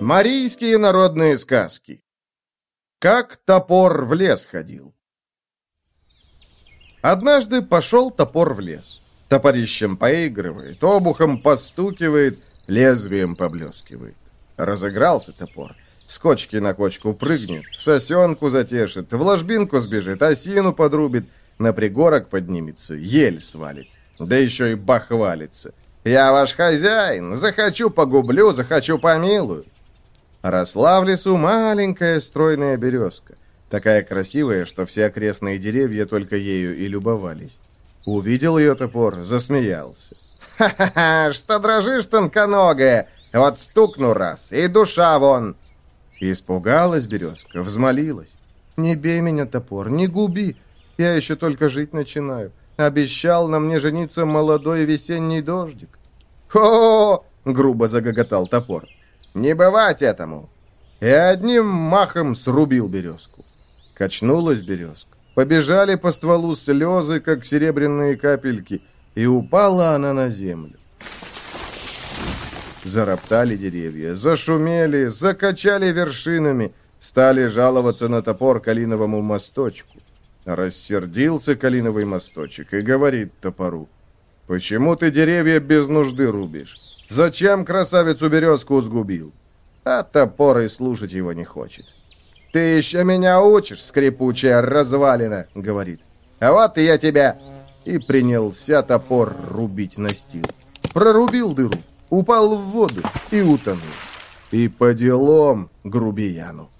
Марийские народные сказки Как топор в лес ходил Однажды пошел топор в лес. Топорищем поигрывает, обухом постукивает, лезвием поблескивает. Разыгрался топор. С кочки на кочку прыгнет, сосенку затешит, в ложбинку сбежит, осину подрубит, на пригорок поднимется, ель свалит. Да еще и бахвалится. «Я ваш хозяин, захочу погублю, захочу помилую». Росла в лесу маленькая стройная березка. Такая красивая, что все окрестные деревья только ею и любовались. Увидел ее топор, засмеялся. «Ха-ха-ха, что дрожишь, тонконогая? Вот стукну раз, и душа вон!» Испугалась березка, взмолилась. «Не бей меня, топор, не губи, я еще только жить начинаю. Обещал на мне жениться молодой весенний дождик». «Хо-хо!» — грубо загоготал топор. Не бывать этому!» И одним махом срубил березку. Качнулась березка. Побежали по стволу слезы, как серебряные капельки, и упала она на землю. Зароптали деревья, зашумели, закачали вершинами, стали жаловаться на топор калиновому мосточку. Рассердился калиновый мосточек и говорит топору, «Почему ты деревья без нужды рубишь? Зачем красавицу березку сгубил? А топор и слушать его не хочет. «Ты еще меня учишь, скрипучая развалина», — говорит. «А вот и я тебя...» И принялся топор рубить настил. Прорубил дыру, упал в воду и утонул. И по делам грубияну.